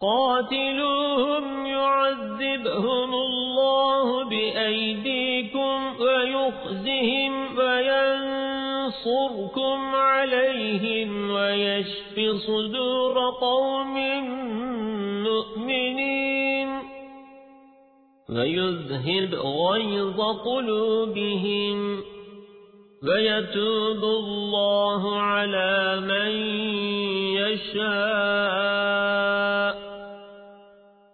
قاتلوهم يعذبهم الله بأيديكم ويخزهم وينصركم عليهم ويشف صدور قوم مؤمنين ويذهب غيظ قلوبهم ويتوب الله على من يشاء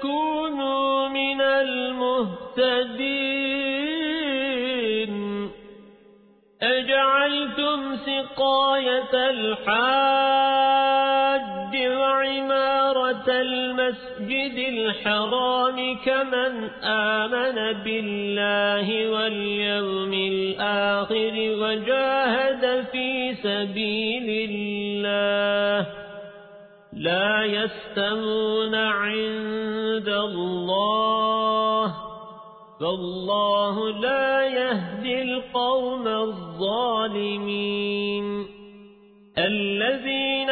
يكونوا من المهتدين. أجعلتم سقاية الحاج وعمارة المسجد الحرام كمن آمن بالله واليوم الآخر وجاهد في سبيل الله. لا يستمون عند الله فالله لا يهدي القوم الظالمين. الذين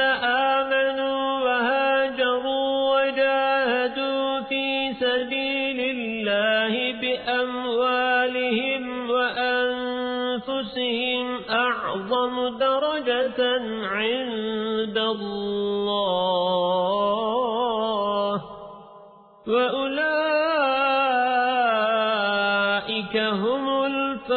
آمنوا وهاجروا وجاهدوا في سبيل الله بأموالهم وأنفسهم أعظم درجة عند الله وأولئك هم الفائزون